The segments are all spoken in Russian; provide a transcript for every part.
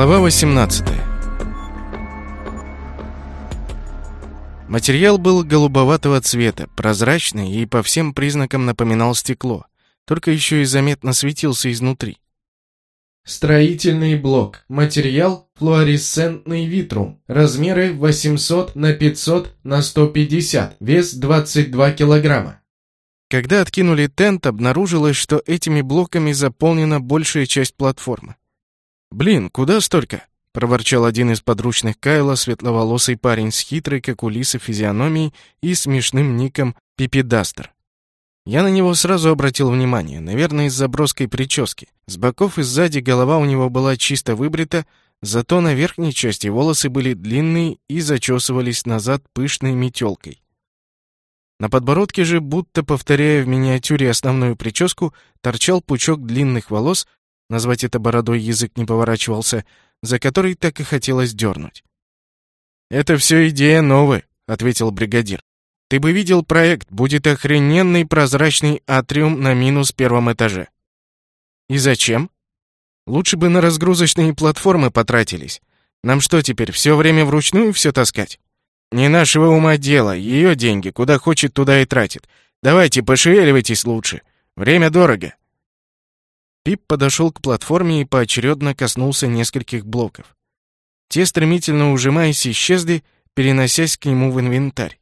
Глава 18 Материал был голубоватого цвета, прозрачный и по всем признакам напоминал стекло, только еще и заметно светился изнутри. Строительный блок. Материал флуоресцентный витрум. Размеры 800 на 500 на 150. Вес 22 килограмма. Когда откинули тент, обнаружилось, что этими блоками заполнена большая часть платформы. «Блин, куда столько?» — проворчал один из подручных Кайла, светловолосый парень с хитрой, как у лисы, физиономией и смешным ником Пипидастер. Я на него сразу обратил внимание, наверное, из-за броской прически. С боков и сзади голова у него была чисто выбрита, зато на верхней части волосы были длинные и зачесывались назад пышной метелкой. На подбородке же, будто повторяя в миниатюре основную прическу, торчал пучок длинных волос, назвать это бородой язык не поворачивался, за который так и хотелось дернуть. «Это все идея новая», — ответил бригадир. «Ты бы видел проект, будет охрененный прозрачный атриум на минус первом этаже». «И зачем?» «Лучше бы на разгрузочные платформы потратились. Нам что теперь, все время вручную все таскать?» «Не нашего ума дело, ее деньги, куда хочет, туда и тратит. Давайте, пошевеливайтесь лучше. Время дорого». Пип подошел к платформе и поочередно коснулся нескольких блоков. Те, стремительно ужимаясь, исчезли, переносясь к нему в инвентарь.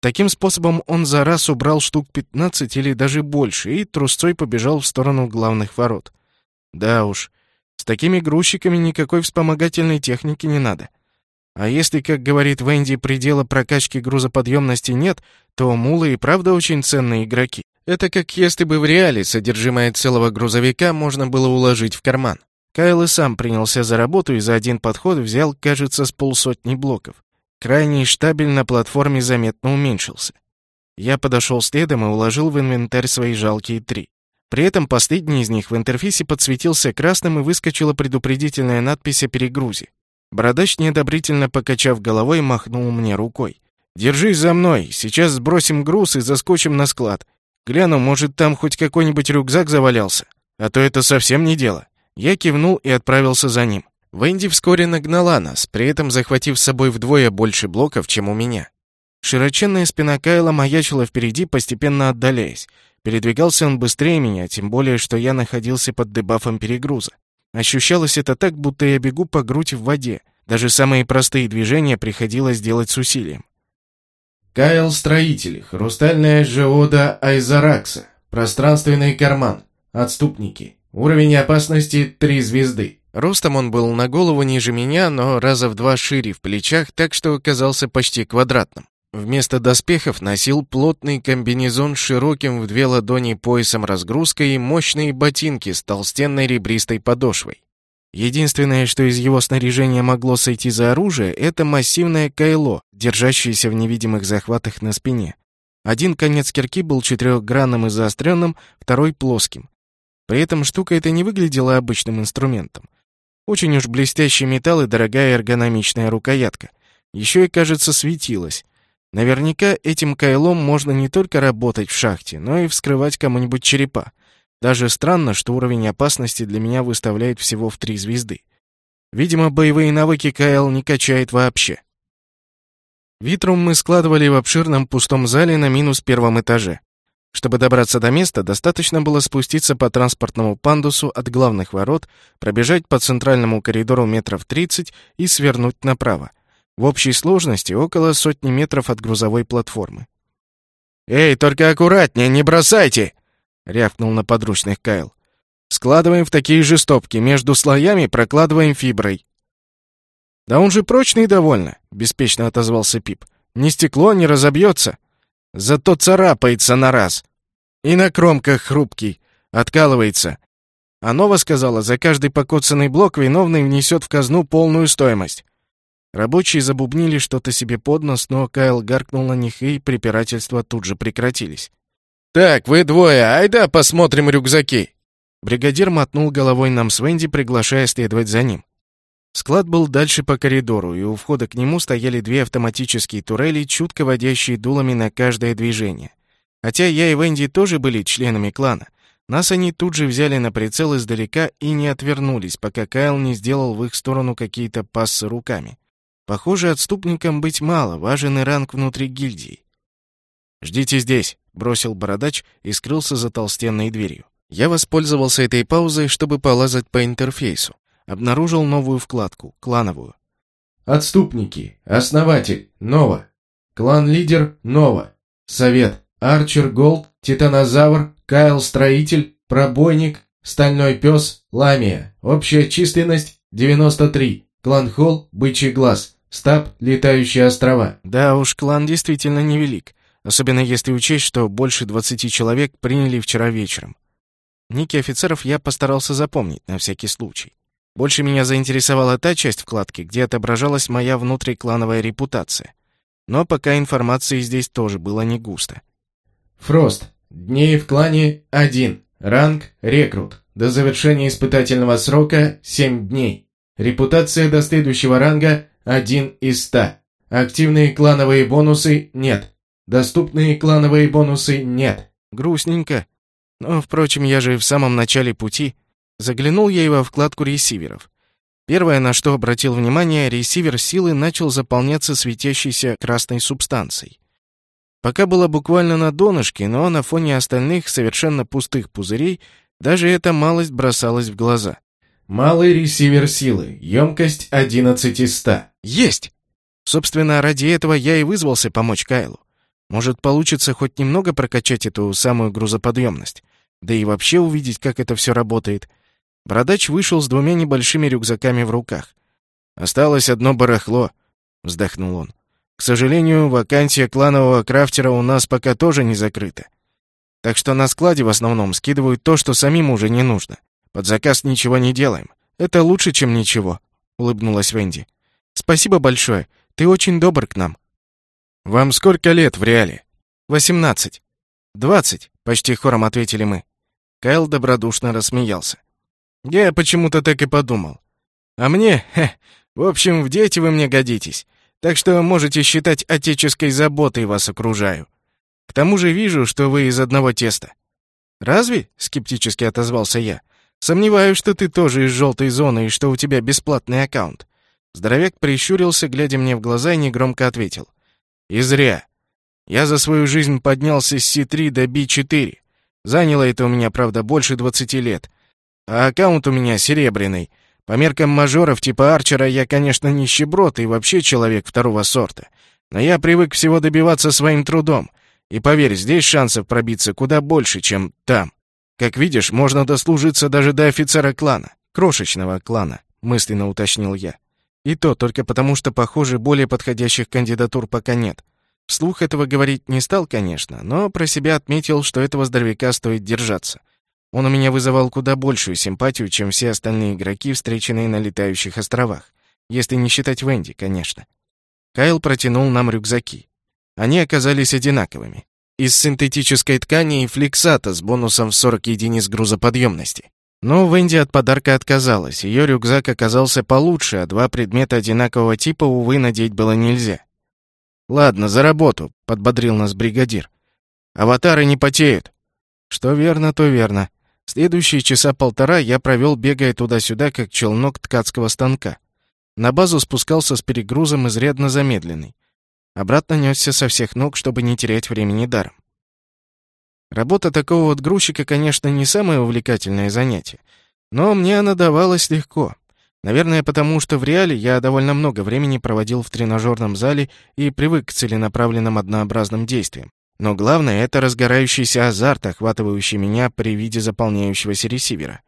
Таким способом он за раз убрал штук 15 или даже больше и трусцой побежал в сторону главных ворот. Да уж, с такими грузчиками никакой вспомогательной техники не надо. А если, как говорит Венди, предела прокачки грузоподъемности нет, то мулы и правда очень ценные игроки. Это как если бы в реале содержимое целого грузовика можно было уложить в карман. Кайл и сам принялся за работу и за один подход взял, кажется, с полсотни блоков. Крайний штабель на платформе заметно уменьшился. Я подошел следом и уложил в инвентарь свои жалкие три. При этом последний из них в интерфейсе подсветился красным и выскочила предупредительная надпись о перегрузе. Бородач, неодобрительно покачав головой, махнул мне рукой. «Держись за мной, сейчас сбросим груз и заскочим на склад. Гляну, может, там хоть какой-нибудь рюкзак завалялся. А то это совсем не дело. Я кивнул и отправился за ним. Венди вскоре нагнала нас, при этом захватив с собой вдвое больше блоков, чем у меня. Широченная спина Кайла маячила впереди, постепенно отдаляясь. Передвигался он быстрее меня, тем более, что я находился под дебафом перегруза. Ощущалось это так, будто я бегу по грудь в воде. Даже самые простые движения приходилось делать с усилием. Кайл Строитель, Хрустальная Жеода Айзаракса, Пространственный карман, Отступники. Уровень опасности 3 звезды. Ростом он был на голову ниже меня, но раза в два шире в плечах, так что оказался почти квадратным. Вместо доспехов носил плотный комбинезон с широким в две ладони поясом разгрузкой и мощные ботинки с толстенной ребристой подошвой. Единственное, что из его снаряжения могло сойти за оружие, это массивное кайло, держащееся в невидимых захватах на спине. Один конец кирки был четырехгранным и заостренным, второй — плоским. При этом штука эта не выглядела обычным инструментом. Очень уж блестящий металл и дорогая эргономичная рукоятка. Еще и, кажется, светилась. Наверняка этим кайлом можно не только работать в шахте, но и вскрывать кому-нибудь черепа. Даже странно, что уровень опасности для меня выставляет всего в три звезды. Видимо, боевые навыки Кайл не качает вообще. Витрум мы складывали в обширном пустом зале на минус первом этаже. Чтобы добраться до места, достаточно было спуститься по транспортному пандусу от главных ворот, пробежать по центральному коридору метров 30 и свернуть направо. В общей сложности около сотни метров от грузовой платформы. «Эй, только аккуратнее, не бросайте!» Рявкнул на подручных Кайл. Складываем в такие же стопки, между слоями прокладываем фиброй. Да он же прочный довольно, беспечно отозвался Пип. Ни стекло не разобьется, зато царапается на раз. И на кромках хрупкий, откалывается. А Нова сказала, за каждый покоцанный блок виновный внесет в казну полную стоимость. Рабочие забубнили что-то себе под нос, но Кайл гаркнул на них, и препирательства тут же прекратились. «Так, вы двое, айда посмотрим рюкзаки!» Бригадир мотнул головой нам с Венди, приглашая следовать за ним. Склад был дальше по коридору, и у входа к нему стояли две автоматические турели, чутко водящие дулами на каждое движение. Хотя я и Венди тоже были членами клана, Нас они тут же взяли на прицел издалека и не отвернулись, пока Кайл не сделал в их сторону какие-то пассы руками. Похоже, отступникам быть мало, важен и ранг внутри гильдии. «Ждите здесь», — бросил бородач и скрылся за толстенной дверью. Я воспользовался этой паузой, чтобы полазать по интерфейсу. Обнаружил новую вкладку, клановую. Отступники. Основатель. Нова. Клан-лидер. Нова. Совет. Арчер Голд. Титанозавр. Кайл Строитель. Пробойник. Стальной пес. Ламия. Общая численность 93. Клан Холл. Бычий глаз. Стаб. Летающие острова. Да уж, клан действительно невелик. Особенно если учесть, что больше 20 человек приняли вчера вечером. Ники офицеров я постарался запомнить на всякий случай. Больше меня заинтересовала та часть вкладки, где отображалась моя внутриклановая репутация. Но пока информации здесь тоже было не густо. Фрост. Дней в клане 1. Ранг рекрут. До завершения испытательного срока 7 дней. Репутация до следующего ранга 1 из 100. Активные клановые бонусы нет. Доступные клановые бонусы нет. Грустненько. Но, впрочем, я же в самом начале пути. Заглянул я и во вкладку ресиверов. Первое, на что обратил внимание, ресивер силы начал заполняться светящейся красной субстанцией. Пока было буквально на донышке, но на фоне остальных совершенно пустых пузырей даже эта малость бросалась в глаза. Малый ресивер силы. Емкость 11 из 100. Есть! Собственно, ради этого я и вызвался помочь Кайлу. Может, получится хоть немного прокачать эту самую грузоподъемность. Да и вообще увидеть, как это все работает. Бородач вышел с двумя небольшими рюкзаками в руках. «Осталось одно барахло», — вздохнул он. «К сожалению, вакансия кланового крафтера у нас пока тоже не закрыта. Так что на складе в основном скидывают то, что самим уже не нужно. Под заказ ничего не делаем. Это лучше, чем ничего», — улыбнулась Венди. «Спасибо большое. Ты очень добр к нам». «Вам сколько лет в реале?» «Восемнадцать». «Двадцать», — почти хором ответили мы. Кайл добродушно рассмеялся. Я почему-то так и подумал. А мне, хе, в общем, в дети вы мне годитесь. Так что можете считать отеческой заботой вас окружаю. К тому же вижу, что вы из одного теста. Разве? скептически отозвался я. Сомневаюсь, что ты тоже из желтой зоны и что у тебя бесплатный аккаунт. Здоровяк прищурился, глядя мне в глаза, и негромко ответил. И зря. Я за свою жизнь поднялся с Си-3 до Би-4. Заняло это у меня, правда, больше 20 лет. А аккаунт у меня серебряный. По меркам мажоров типа Арчера я, конечно, нищеброд и вообще человек второго сорта. Но я привык всего добиваться своим трудом. И поверь, здесь шансов пробиться куда больше, чем там. Как видишь, можно дослужиться даже до офицера клана. Крошечного клана, мысленно уточнил я. И то только потому, что, похоже, более подходящих кандидатур пока нет. Вслух этого говорить не стал, конечно, но про себя отметил, что этого здоровяка стоит держаться. Он у меня вызывал куда большую симпатию, чем все остальные игроки, встреченные на летающих островах. Если не считать Венди, конечно. Кайл протянул нам рюкзаки. Они оказались одинаковыми. Из синтетической ткани и флексата с бонусом в 40 единиц грузоподъемности. Но Венди от подарка отказалась. Ее рюкзак оказался получше, а два предмета одинакового типа, увы, надеть было нельзя. «Ладно, за работу», — подбодрил нас бригадир. «Аватары не потеют». Что верно, то верно. Следующие часа полтора я провел, бегая туда-сюда, как челнок ткацкого станка. На базу спускался с перегрузом изрядно замедленный. Обратно несся со всех ног, чтобы не терять времени даром. Работа такого вот грузчика, конечно, не самое увлекательное занятие, но мне она давалась легко. Наверное, потому что в реале я довольно много времени проводил в тренажерном зале и привык к целенаправленным однообразным действиям. Но главное — это разгорающийся азарт, охватывающий меня при виде заполняющегося ресивера.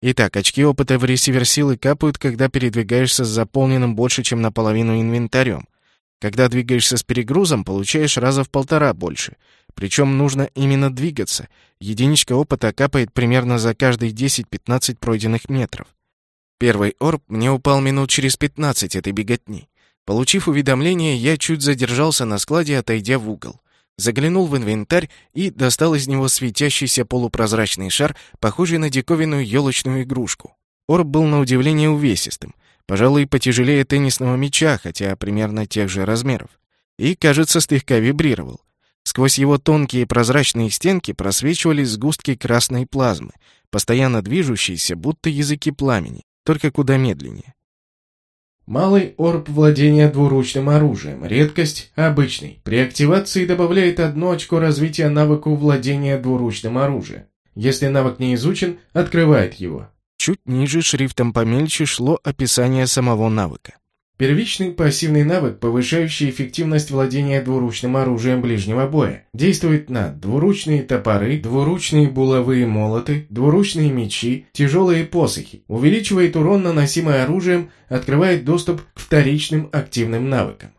Итак, очки опыта в ресивер силы капают, когда передвигаешься с заполненным больше, чем наполовину инвентарем. Когда двигаешься с перегрузом, получаешь раза в полтора больше. Причем нужно именно двигаться. Единичка опыта капает примерно за каждые 10-15 пройденных метров. Первый орб мне упал минут через 15 этой беготни. Получив уведомление, я чуть задержался на складе, отойдя в угол заглянул в инвентарь и достал из него светящийся полупрозрачный шар, похожий на диковинную елочную игрушку. Орб был на удивление увесистым, пожалуй, потяжелее теннисного мяча, хотя примерно тех же размеров. И, кажется, слегка вибрировал. Сквозь его тонкие прозрачные стенки просвечивали сгустки красной плазмы, постоянно движущиеся, будто языки пламени, только куда медленнее. Малый орб владения двуручным оружием. Редкость обычный. При активации добавляет одно очко развития навыку владения двуручным оружием. Если навык не изучен, открывает его. Чуть ниже шрифтом помельче шло описание самого навыка. Первичный пассивный навык, повышающий эффективность владения двуручным оружием ближнего боя. Действует на двуручные топоры, двуручные булавые молоты, двуручные мечи, тяжелые посохи. Увеличивает урон, наносимый оружием, открывает доступ к вторичным активным навыкам.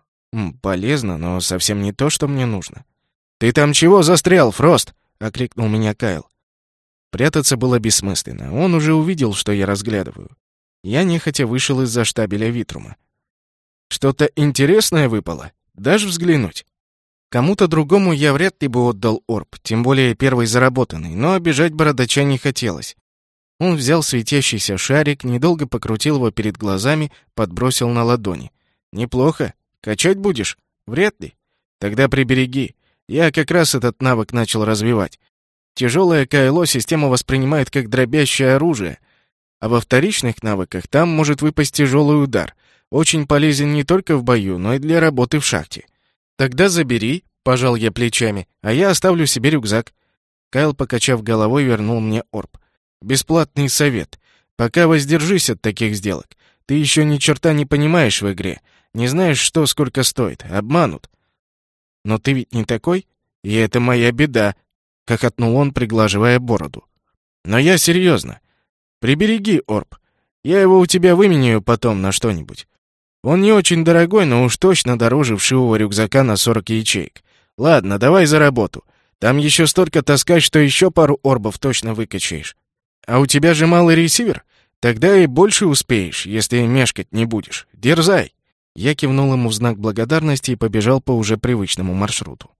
Полезно, но совсем не то, что мне нужно. «Ты там чего застрял, Фрост?» — окликнул меня Кайл. Прятаться было бессмысленно. Он уже увидел, что я разглядываю. Я нехотя вышел из-за штабеля Витрума. Что-то интересное выпало. Дашь взглянуть? Кому-то другому я вряд ли бы отдал орб, тем более первый заработанный, но обижать бородача не хотелось. Он взял светящийся шарик, недолго покрутил его перед глазами, подбросил на ладони. «Неплохо. Качать будешь? Вряд ли. Тогда прибереги. Я как раз этот навык начал развивать. Тяжелое КЛО система воспринимает как дробящее оружие, а во вторичных навыках там может выпасть тяжелый удар — очень полезен не только в бою, но и для работы в шахте. Тогда забери, пожал я плечами, а я оставлю себе рюкзак. Кайл, покачав головой, вернул мне орб. Бесплатный совет. Пока воздержись от таких сделок. Ты еще ни черта не понимаешь в игре. Не знаешь, что сколько стоит. Обманут. Но ты ведь не такой? И это моя беда, хохотнул он, приглаживая бороду. Но я серьезно. Прибереги орб. Я его у тебя выменяю потом на что-нибудь. Он не очень дорогой, но уж точно дороже вшивого рюкзака на 40 ячеек. Ладно, давай за работу. Там еще столько таскать, что еще пару орбов точно выкачаешь. А у тебя же малый ресивер? Тогда и больше успеешь, если мешкать не будешь. Дерзай!» Я кивнул ему в знак благодарности и побежал по уже привычному маршруту.